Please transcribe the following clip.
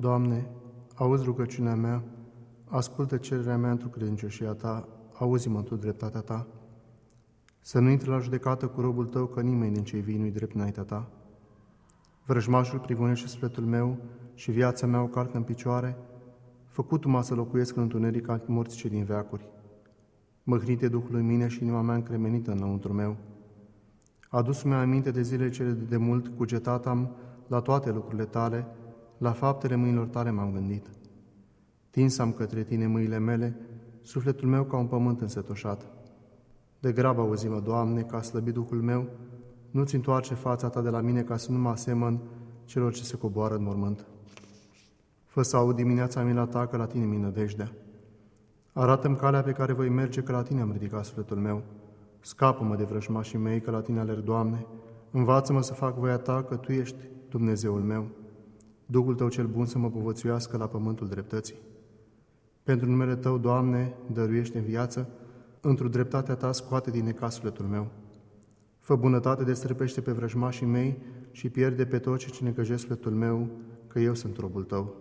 Doamne, auzi rugăciunea mea, ascultă cererea mea într-o credincioșia Ta, auzi-mă într dreptatea Ta. Să nu intri la judecată cu robul Tău, că nimeni din cei vii nu-i drept înaintea Ta. Vrăjmașul prigonește sufletul meu și viața mea o carcă în picioare, făcut-mă să locuiesc în întuneric ca morți ce din veacuri. Măhnite Duhul în mine și inima mea încremenită înăuntru meu. Adus-mi aminte de zile cele de demult, cugetat am la toate lucrurile tale, la faptele mâinilor tale m-am gândit. Tins am către tine mâinile mele, sufletul meu ca un pământ însetoșat. De grabă auzi-mă, Doamne, ca slăbit Duhul meu, nu-ți întoarce fața ta de la mine ca să nu mă asemăn celor ce se coboară în mormânt. Fă să aud dimineața mila ta, că la tine mi nădejdea. Arată-mi calea pe care voi merge, că la tine am ridicat sufletul meu. Scapă-mă de vrăjmașii mei, că la tine alerg, Doamne. Învață-mă să fac voia ta, că tu ești Dumnezeul meu. Duhul tău cel bun să mă povățuiască la pământul dreptății. Pentru numele tău, Doamne, dăruiește în viață, într-o dreptatea ta scoate din necasuletul meu. Fă bunătate de străpește pe vrăjmașii mei și pierde pe toți ce necăjesc sufletul meu, că eu sunt robul tău.